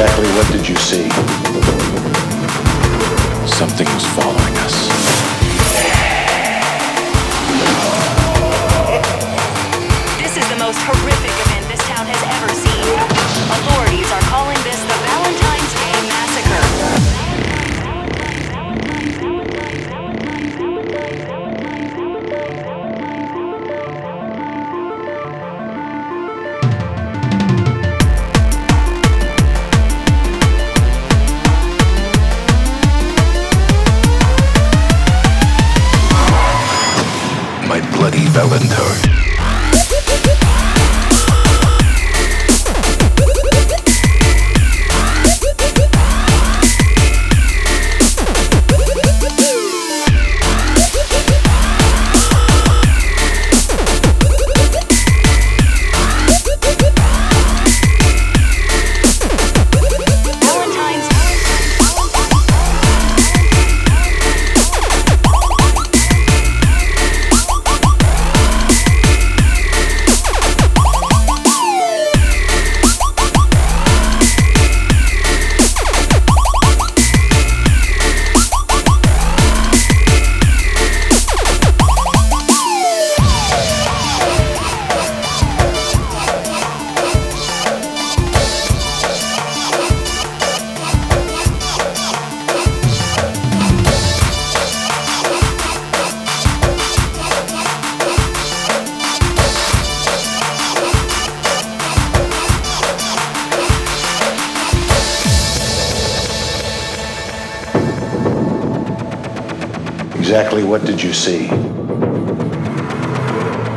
Exactly what did you see? Something was following us. Valentine. Exactly what did you see?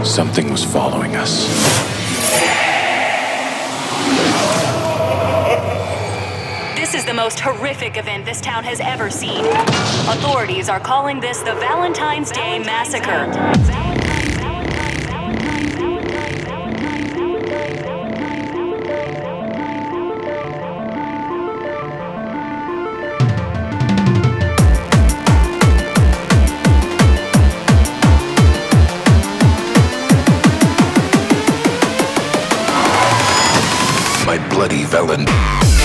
Something was following us. This is the most horrific event this town has ever seen. Authorities are calling this the Valentine's Day Massacre. My bloody Valentine.